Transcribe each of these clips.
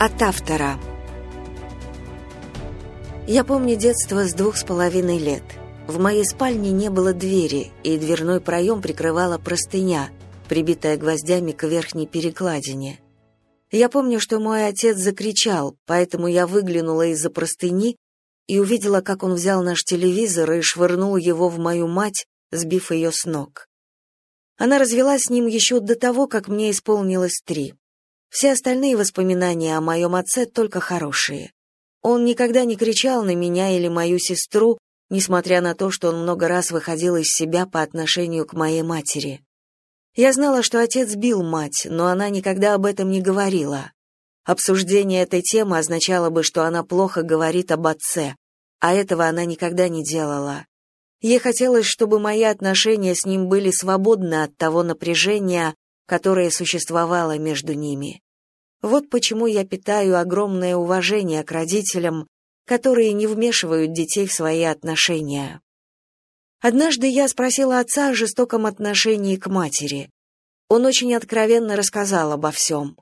От автора. Я помню детство с двух с половиной лет. В моей спальне не было двери, и дверной проем прикрывала простыня, прибитая гвоздями к верхней перекладине. Я помню, что мой отец закричал, поэтому я выглянула из-за простыни и увидела, как он взял наш телевизор и швырнул его в мою мать, сбив ее с ног. Она развелась с ним еще до того, как мне исполнилось три. Все остальные воспоминания о моем отце только хорошие. Он никогда не кричал на меня или мою сестру, несмотря на то, что он много раз выходил из себя по отношению к моей матери. Я знала, что отец бил мать, но она никогда об этом не говорила. Обсуждение этой темы означало бы, что она плохо говорит об отце, а этого она никогда не делала. Ей хотелось, чтобы мои отношения с ним были свободны от того напряжения, которое существовало между ними. Вот почему я питаю огромное уважение к родителям, которые не вмешивают детей в свои отношения. Однажды я спросила отца о жестоком отношении к матери. Он очень откровенно рассказал обо всем.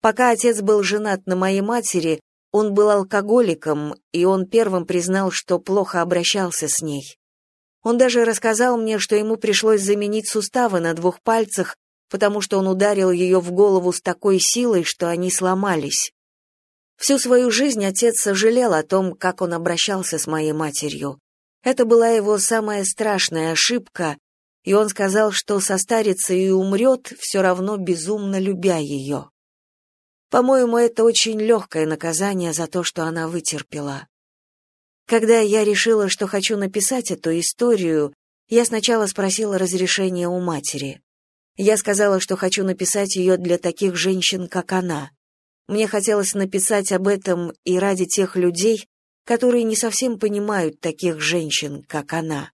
Пока отец был женат на моей матери, он был алкоголиком, и он первым признал, что плохо обращался с ней. Он даже рассказал мне, что ему пришлось заменить суставы на двух пальцах, потому что он ударил ее в голову с такой силой, что они сломались. Всю свою жизнь отец сожалел о том, как он обращался с моей матерью. Это была его самая страшная ошибка, и он сказал, что состарится и умрет, все равно безумно любя ее. По-моему, это очень легкое наказание за то, что она вытерпела. Когда я решила, что хочу написать эту историю, я сначала спросила разрешения у матери. Я сказала, что хочу написать ее для таких женщин, как она. Мне хотелось написать об этом и ради тех людей, которые не совсем понимают таких женщин, как она.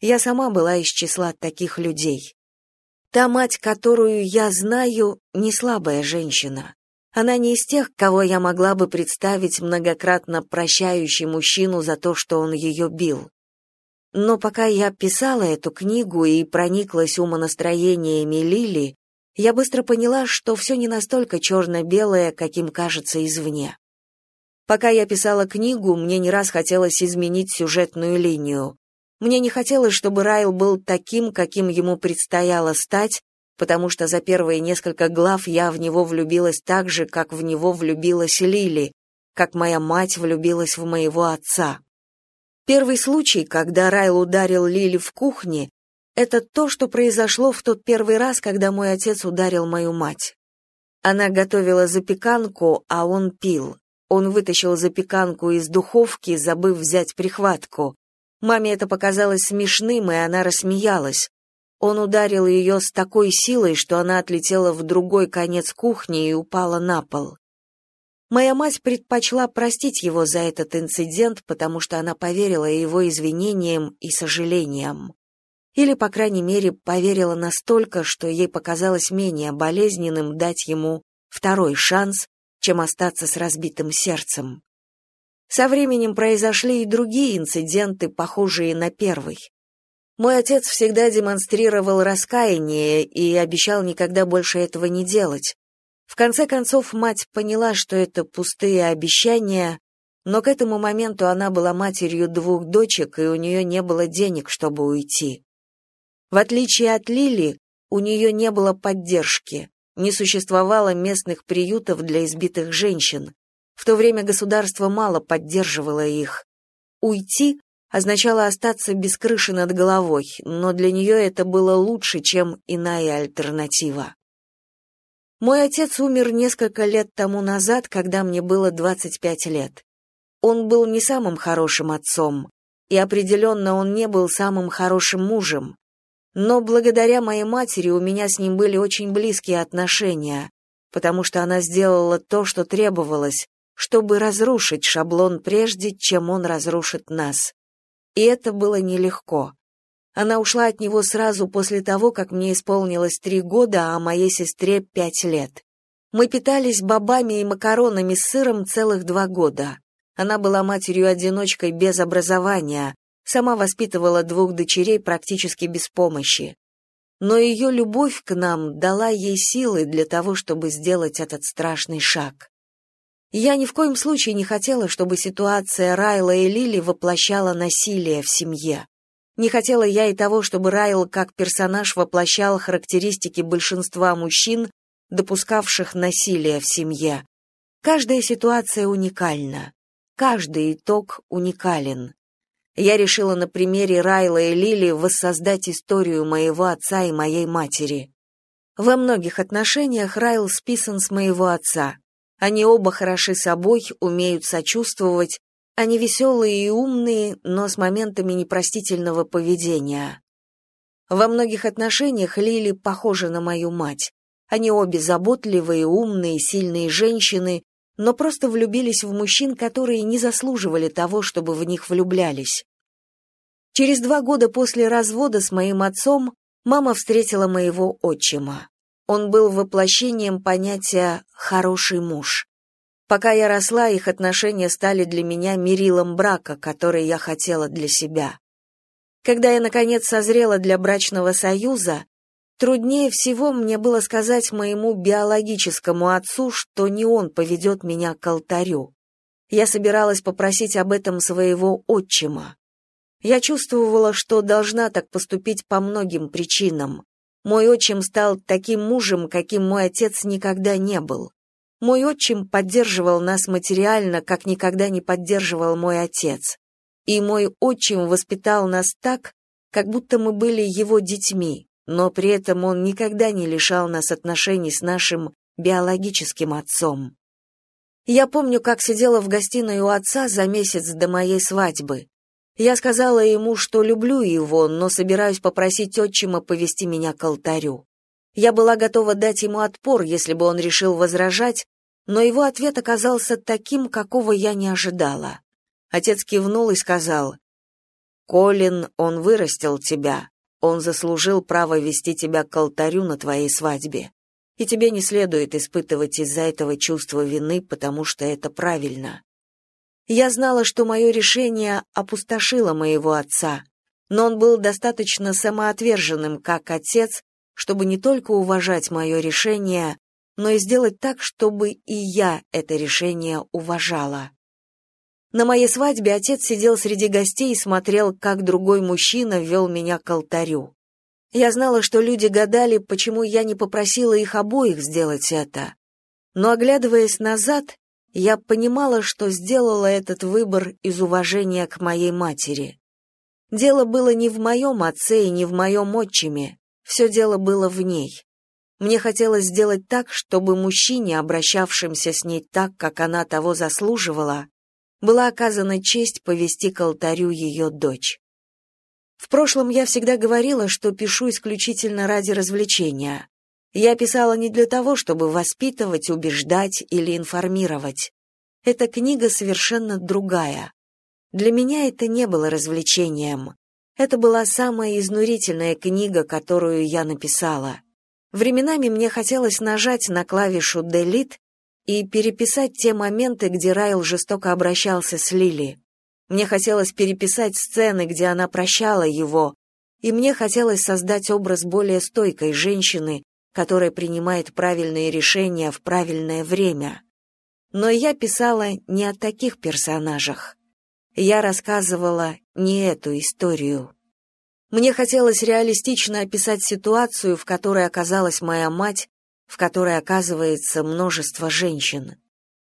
Я сама была из числа таких людей. Та мать, которую я знаю, не слабая женщина. Она не из тех, кого я могла бы представить многократно прощающей мужчину за то, что он ее бил. Но пока я писала эту книгу и прониклась умонастроениями Лили, я быстро поняла, что все не настолько черно-белое, каким кажется извне. Пока я писала книгу, мне не раз хотелось изменить сюжетную линию. Мне не хотелось, чтобы Райл был таким, каким ему предстояло стать, потому что за первые несколько глав я в него влюбилась так же, как в него влюбилась Лили, как моя мать влюбилась в моего отца. Первый случай, когда Райл ударил Лили в кухне, это то, что произошло в тот первый раз, когда мой отец ударил мою мать. Она готовила запеканку, а он пил. Он вытащил запеканку из духовки, забыв взять прихватку. Маме это показалось смешным, и она рассмеялась. Он ударил ее с такой силой, что она отлетела в другой конец кухни и упала на пол. Моя мать предпочла простить его за этот инцидент, потому что она поверила его извинениям и сожалениям. Или, по крайней мере, поверила настолько, что ей показалось менее болезненным дать ему второй шанс, чем остаться с разбитым сердцем. Со временем произошли и другие инциденты, похожие на первый. Мой отец всегда демонстрировал раскаяние и обещал никогда больше этого не делать, в конце концов, мать поняла, что это пустые обещания, но к этому моменту она была матерью двух дочек, и у нее не было денег, чтобы уйти. В отличие от Лили, у нее не было поддержки, не существовало местных приютов для избитых женщин. В то время государство мало поддерживало их. Уйти означало остаться без крыши над головой, но для нее это было лучше, чем иная альтернатива. Мой отец умер несколько лет тому назад, когда мне было 25 лет. Он был не самым хорошим отцом, и определенно он не был самым хорошим мужем. Но благодаря моей матери у меня с ним были очень близкие отношения, потому что она сделала то, что требовалось, чтобы разрушить шаблон прежде, чем он разрушит нас. И это было нелегко. Она ушла от него сразу после того, как мне исполнилось три года, а моей сестре пять лет. Мы питались бобами и макаронами с сыром целых два года. Она была матерью-одиночкой без образования, сама воспитывала двух дочерей практически без помощи. Но ее любовь к нам дала ей силы для того, чтобы сделать этот страшный шаг. Я ни в коем случае не хотела, чтобы ситуация Райла и Лили воплощала насилие в семье. Не хотела я и того, чтобы Райл как персонаж воплощал характеристики большинства мужчин, допускавших насилие в семье. Каждая ситуация уникальна. Каждый итог уникален. Я решила на примере Райла и Лили воссоздать историю моего отца и моей матери. Во многих отношениях Райл списан с моего отца. Они оба хороши собой, умеют сочувствовать, они веселые и умные, но с моментами непростительного поведения. Во многих отношениях Лили похожа на мою мать. Они обе заботливые, умные, сильные женщины, но просто влюбились в мужчин, которые не заслуживали того, чтобы в них влюблялись. Через два года после развода с моим отцом мама встретила моего отчима. Он был воплощением понятия «хороший муж». Пока я росла, их отношения стали для меня мерилом брака, который я хотела для себя. Когда я, наконец, созрела для брачного союза, Труднее всего мне было сказать моему биологическому отцу, что не он поведет меня к алтарю. Я собиралась попросить об этом своего отчима. Я чувствовала, что должна так поступить по многим причинам. Мой отчим стал таким мужем, каким мой отец никогда не был. Мой отчим поддерживал нас материально, как никогда не поддерживал мой отец. И мой отчим воспитал нас так, как будто мы были его детьми, но при этом он никогда не лишал нас отношений с нашим биологическим отцом. Я помню, как сидела в гостиной у отца за месяц до моей свадьбы. Я сказала ему, что люблю его, но собираюсь попросить отчима повести меня к алтарю. Я была готова дать ему отпор, если бы он решил возражать, но его ответ оказался таким, какого я не ожидала. Отец кивнул и сказал, «Колин, он вырастил тебя. Он заслужил право вести тебя к алтарю на твоей свадьбе. И тебе не следует испытывать из-за этого чувство вины, потому что это правильно. Я знала, что мое решение опустошило моего отца, но он был достаточно самоотверженным как отец, чтобы не только уважать мое решение, но и сделать так, чтобы и я это решение уважала. На моей свадьбе отец сидел среди гостей и смотрел, как другой мужчина вел меня к алтарю. Я знала, что люди гадали, почему я не попросила их обоих сделать это. Но оглядываясь назад, я понимала, что сделала этот выбор из уважения к моей матери. Дело было не в моем отце и не в моем отчиме, все дело было в ней. Мне хотелось сделать так, чтобы мужчине, обращавшимся с ней так, как она того заслуживала, была оказана честь повести к алтарю ее дочь. В прошлом я всегда говорила, что пишу исключительно ради развлечения. Я писала не для того, чтобы воспитывать, убеждать или информировать. Эта книга совершенно другая. Для меня это не было развлечением. Это была самая изнурительная книга, которую я написала. Временами мне хотелось нажать на клавишу «Delete» и переписать те моменты, где Райл жестоко обращался с Лили. Мне хотелось переписать сцены, где она прощала его, и мне хотелось создать образ более стойкой женщины, которая принимает правильные решения в правильное время. Но я писала не о таких персонажах. Я рассказывала не эту историю. Мне хотелось реалистично описать ситуацию, в которой оказалась моя мать, в которой оказывается множество женщин.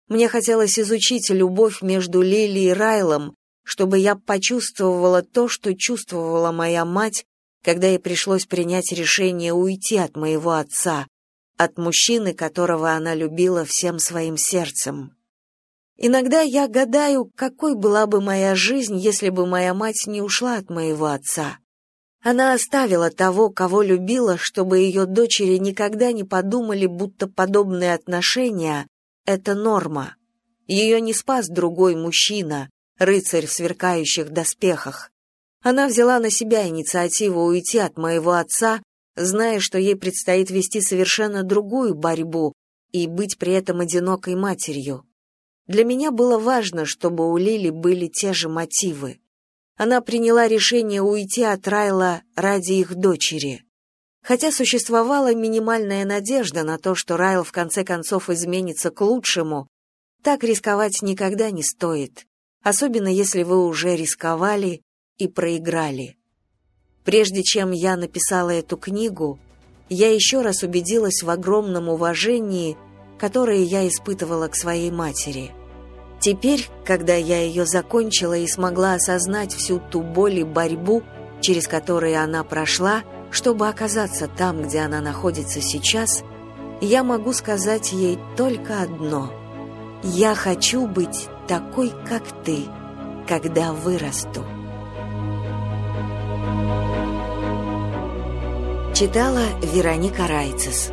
Мне хотелось изучить любовь между Лили и Райлом, чтобы я почувствовала то, что чувствовала моя мать, когда ей пришлось принять решение уйти от моего отца, от мужчины, которого она любила всем своим сердцем. Иногда я гадаю, какой была бы моя жизнь, если бы моя мать не ушла от моего отца. Она оставила того, кого любила, чтобы ее дочери никогда не подумали, будто подобные отношения — это норма. Ее не спас другой мужчина, рыцарь в сверкающих доспехах. Она взяла на себя инициативу уйти от моего отца, зная, что ей предстоит вести совершенно другую борьбу и быть при этом одинокой матерью. Для меня было важно, чтобы у Лили были те же мотивы она приняла решение уйти от Райла ради их дочери. Хотя существовала минимальная надежда на то, что Райл в конце концов изменится к лучшему, Так рисковать никогда не стоит, особенно если вы уже рисковали и проиграли. Прежде чем я написала эту книгу, я еще раз убедилась в огромном уважении, которое я испытывала к своей матери. Теперь, когда я ее закончила и смогла осознать всю ту боль и борьбу, через которые она прошла, чтобы оказаться там, где она находится сейчас, я могу сказать ей только одно. «Я хочу быть такой, как ты, когда вырасту». Читала Вероника Райцес.